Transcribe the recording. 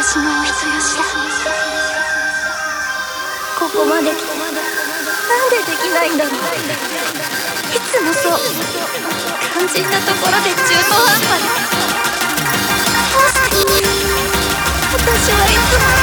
私のお人よしだここまで来てなんでできないんだろういつもそう肝心なところで中途半端でどう私はいつも